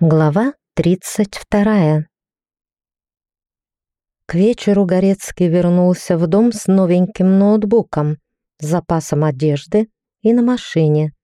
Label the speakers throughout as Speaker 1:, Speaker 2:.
Speaker 1: Глава 32. К вечеру Горецкий вернулся в дом с новеньким ноутбуком, запасом одежды и на машине.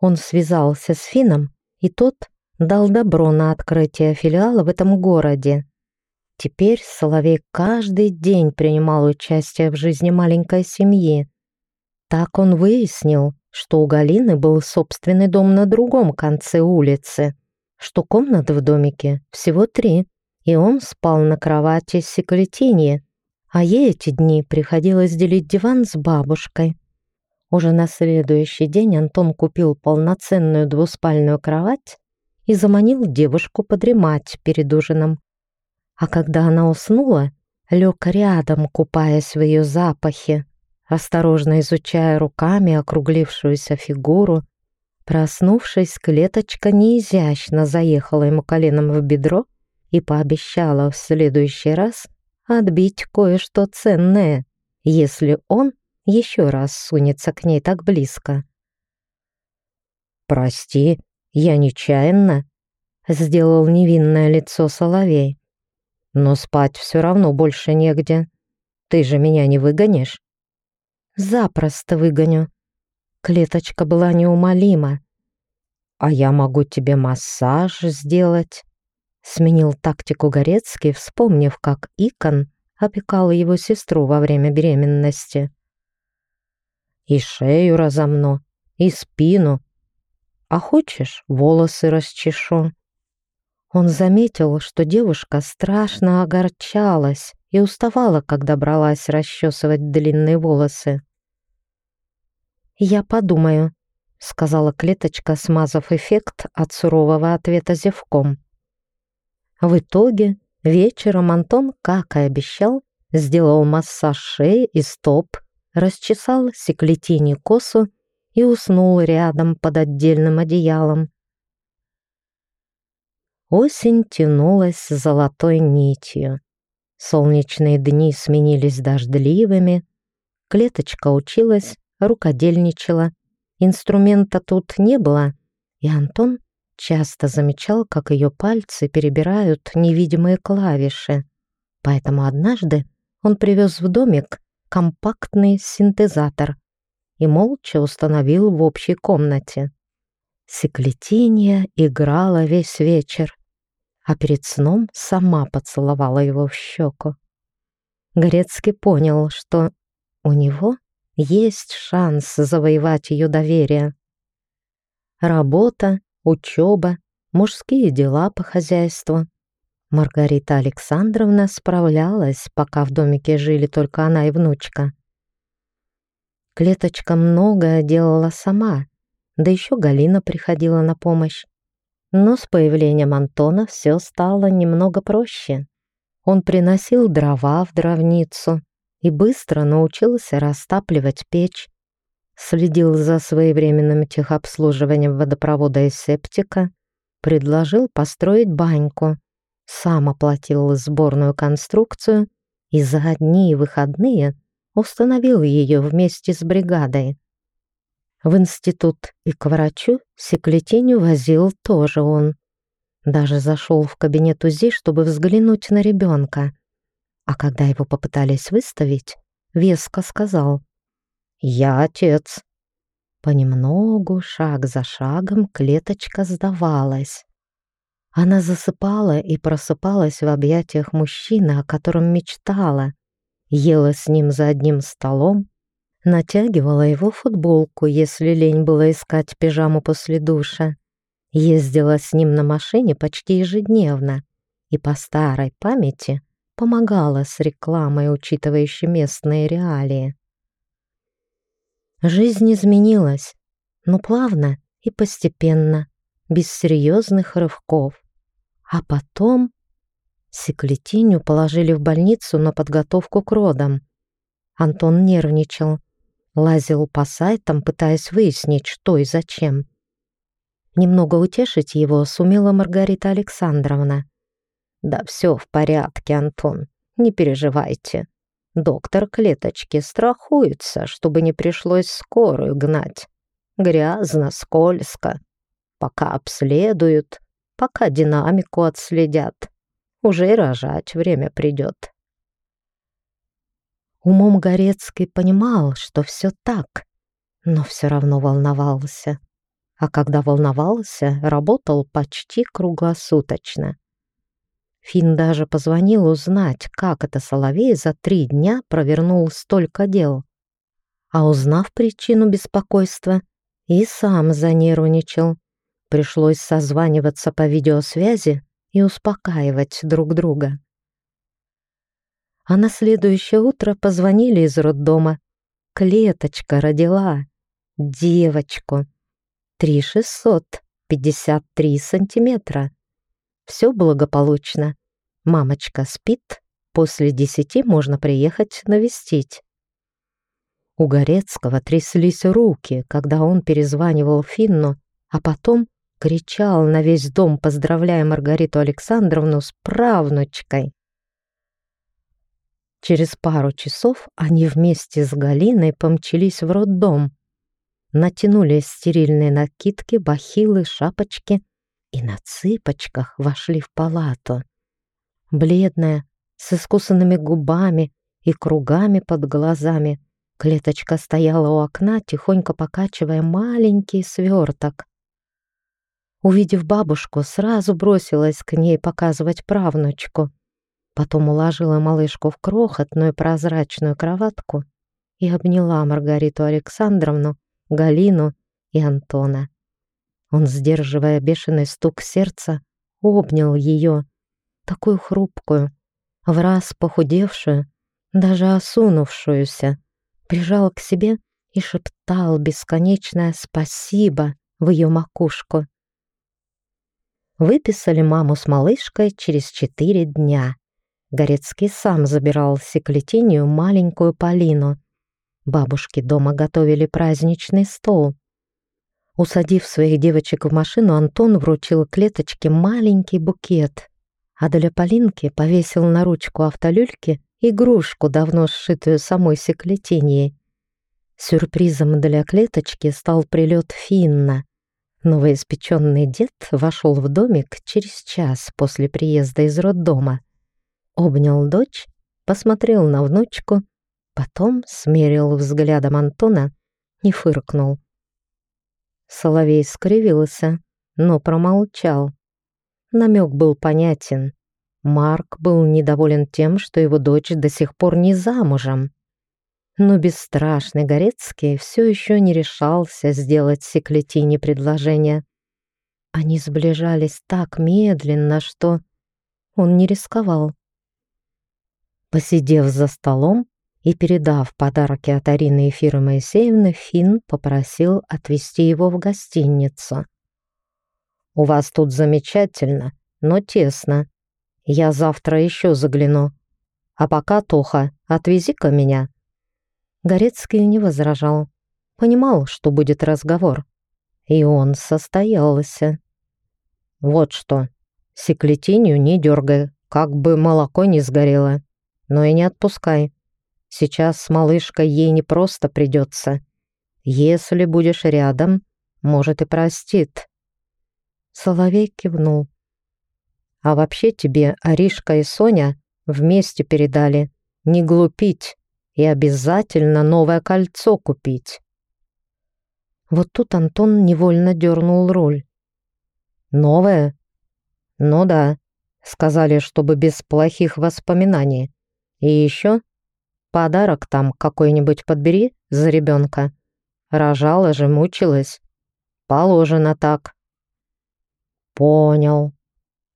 Speaker 1: Он связался с Фином, и тот дал добро на открытие филиала в этом городе. Теперь Соловей каждый день принимал участие в жизни маленькой семьи. Так он выяснил, что у Галины был собственный дом на другом конце улицы — что комнат в домике всего три, и он спал на кровати с секлетинье, а ей эти дни приходилось делить диван с бабушкой. Уже на следующий день Антон купил полноценную двуспальную кровать и заманил девушку подремать перед ужином. А когда она уснула, лег рядом, купаясь в ее запахе, осторожно изучая руками округлившуюся фигуру Проснувшись, клеточка неизящно заехала ему коленом в бедро и пообещала в следующий раз отбить кое-что ценное, если он еще раз сунется к ней так близко. «Прости, я нечаянно», — сделал невинное лицо Соловей. «Но спать все равно больше негде. Ты же меня не выгонишь?» «Запросто выгоню», Клеточка была неумолима. «А я могу тебе массаж сделать», — сменил тактику Горецкий, вспомнив, как Икон опекала его сестру во время беременности. «И шею разомну, и спину. А хочешь, волосы расчешу». Он заметил, что девушка страшно огорчалась и уставала, когда бралась расчесывать длинные волосы. «Я подумаю», — сказала клеточка, смазав эффект от сурового ответа зевком. В итоге вечером Антон, как и обещал, сделал массаж шеи и стоп, расчесал секлетине косу и уснул рядом под отдельным одеялом. Осень тянулась золотой нитью. Солнечные дни сменились дождливыми. Клеточка училась рукодельничала. Инструмента тут не было, и Антон часто замечал, как ее пальцы перебирают невидимые клавиши. Поэтому однажды он привез в домик компактный синтезатор и молча установил в общей комнате. Секлетинья играла весь вечер, а перед сном сама поцеловала его в щеку. Горецкий понял, что у него есть шанс завоевать ее доверие. Работа, учеба, мужские дела по хозяйству. Маргарита Александровна справлялась, пока в домике жили только она и внучка. Клеточка многое делала сама, да еще Галина приходила на помощь. Но с появлением Антона все стало немного проще. Он приносил дрова в дровницу, и быстро научился растапливать печь, следил за своевременным техобслуживанием водопровода и септика, предложил построить баньку, сам оплатил сборную конструкцию и за одни выходные установил ее вместе с бригадой. В институт и к врачу секлетиню возил тоже он. Даже зашел в кабинет УЗИ, чтобы взглянуть на ребенка. А когда его попытались выставить, веско сказал «Я отец». Понемногу, шаг за шагом, клеточка сдавалась. Она засыпала и просыпалась в объятиях мужчины, о котором мечтала, ела с ним за одним столом, натягивала его футболку, если лень было искать пижаму после душа, ездила с ним на машине почти ежедневно и по старой памяти помогала с рекламой, учитывающей местные реалии. Жизнь изменилась, но плавно и постепенно, без серьезных рывков. А потом Секлетиню положили в больницу на подготовку к родам. Антон нервничал, лазил по сайтам, пытаясь выяснить, что и зачем. Немного утешить его сумела Маргарита Александровна. Да все в порядке, Антон, не переживайте. Доктор клеточки страхуется, чтобы не пришлось скорую гнать. Грязно, скользко. Пока обследуют, пока динамику отследят. Уже и рожать время придет. Умом Горецкий понимал, что все так, но все равно волновался. А когда волновался, работал почти круглосуточно. Финн даже позвонил узнать, как это Соловей за три дня провернул столько дел. А узнав причину беспокойства, и сам занервничал. Пришлось созваниваться по видеосвязи и успокаивать друг друга. А на следующее утро позвонили из роддома. Клеточка родила. Девочку. Три шестьсот пятьдесят три сантиметра. Все благополучно. Мамочка спит, после десяти можно приехать навестить. У Горецкого тряслись руки, когда он перезванивал Финну, а потом кричал на весь дом, поздравляя Маргариту Александровну с правнучкой. Через пару часов они вместе с Галиной помчались в роддом. Натянули стерильные накидки, бахилы, шапочки — и на цыпочках вошли в палату. Бледная, с искусанными губами и кругами под глазами, клеточка стояла у окна, тихонько покачивая маленький сверток. Увидев бабушку, сразу бросилась к ней показывать правнучку. Потом уложила малышку в крохотную прозрачную кроватку и обняла Маргариту Александровну, Галину и Антона. Он, сдерживая бешеный стук сердца, обнял ее, такую хрупкую, в раз похудевшую, даже осунувшуюся, прижал к себе и шептал бесконечное «спасибо» в ее макушку. Выписали маму с малышкой через четыре дня. Горецкий сам забирал секлетинию маленькую Полину. Бабушки дома готовили праздничный стол. Усадив своих девочек в машину, Антон вручил клеточке маленький букет, а для Полинки повесил на ручку автолюльки игрушку, давно сшитую самой секлетенией. Сюрпризом для клеточки стал прилет Финна. Новоиспеченный дед вошел в домик через час после приезда из роддома. Обнял дочь, посмотрел на внучку, потом смерил взглядом Антона и фыркнул. Соловей скривился, но промолчал. Намек был понятен. Марк был недоволен тем, что его дочь до сих пор не замужем. Но бесстрашный Горецкий все еще не решался сделать Секлетине предложение. Они сближались так медленно, что он не рисковал. Посидев за столом, и, передав подарки от Арины Ефиры Моисеевны, Финн попросил отвезти его в гостиницу. «У вас тут замечательно, но тесно. Я завтра еще загляну. А пока, Тоха, отвези-ка меня». Горецкий не возражал. Понимал, что будет разговор. И он состоялся. «Вот что, секлетинью не дергай, как бы молоко не сгорело, но и не отпускай. Сейчас с малышкой ей не просто придется. Если будешь рядом, может и простит». Соловей кивнул. «А вообще тебе Аришка и Соня вместе передали не глупить и обязательно новое кольцо купить». Вот тут Антон невольно дернул руль. «Новое?» «Ну да», — сказали, чтобы без плохих воспоминаний. «И еще Подарок там какой-нибудь подбери за ребенка. Рожала же, мучилась. Положено так. Понял.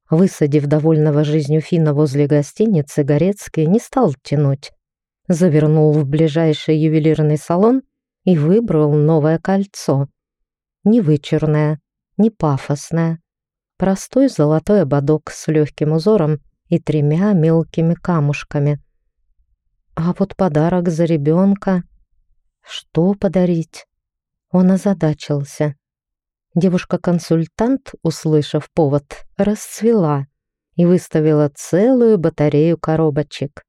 Speaker 1: Высадив довольного жизнью Фина возле гостиницы, Горецкий не стал тянуть. Завернул в ближайший ювелирный салон и выбрал новое кольцо. Не вычурное, не пафосное. Простой золотой ободок с легким узором и тремя мелкими камушками — а вот подарок за ребенка... Что подарить? Он озадачился. Девушка-консультант, услышав повод, расцвела и выставила целую батарею коробочек.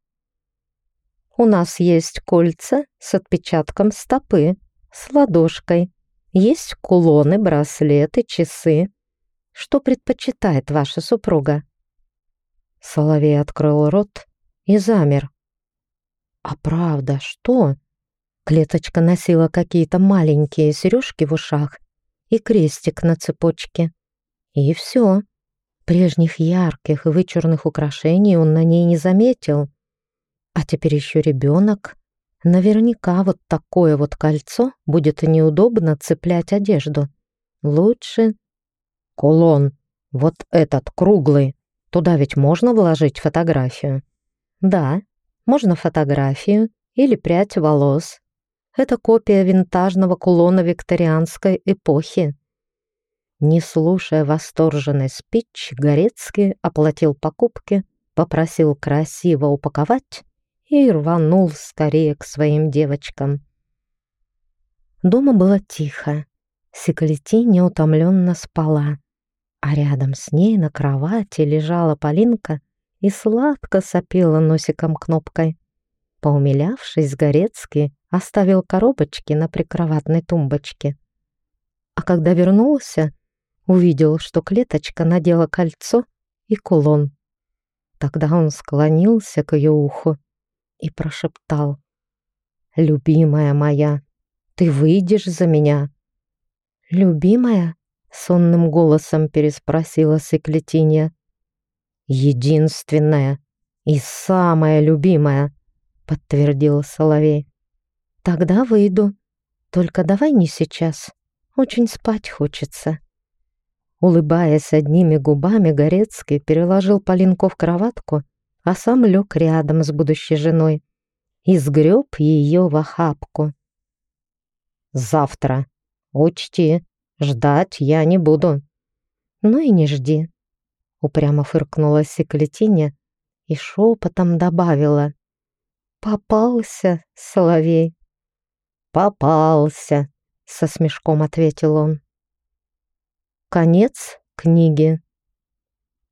Speaker 1: «У нас есть кольца с отпечатком стопы, с ладошкой, есть кулоны, браслеты, часы. Что предпочитает ваша супруга?» Соловей открыл рот и замер. «А правда, что?» Клеточка носила какие-то маленькие сережки в ушах и крестик на цепочке. И все. Прежних ярких и вычурных украшений он на ней не заметил. А теперь еще ребенок. Наверняка вот такое вот кольцо будет неудобно цеплять одежду. Лучше... Кулон. Вот этот, круглый. Туда ведь можно вложить фотографию? Да, можно фотографию или прядь волос. Это копия винтажного кулона викторианской эпохи. Не слушая восторженный спич, Горецкий оплатил покупки, попросил красиво упаковать и рванул скорее к своим девочкам. Дома было тихо. Секлети неутомленно спала, а рядом с ней на кровати лежала Полинка и сладко сопела носиком кнопкой. Поумилявшись, Горецкий оставил коробочки на прикроватной тумбочке. А когда вернулся, увидел, что клеточка надела кольцо и кулон. Тогда он склонился к ее уху и прошептал. «Любимая моя, ты выйдешь за меня?» «Любимая?» — сонным голосом переспросила Секлетинья. «Единственная и самая любимая», — подтвердил Соловей. «Тогда выйду. Только давай не сейчас. Очень спать хочется». Улыбаясь одними губами, Горецкий переложил Полинку в кроватку а сам лег рядом с будущей женой и сгреб ее в охапку. «Завтра. Учти, ждать я не буду». «Ну и не жди», — упрямо фыркнула Секлетиня и шепотом добавила. «Попался, соловей». «Попался», — со смешком ответил он. Конец книги.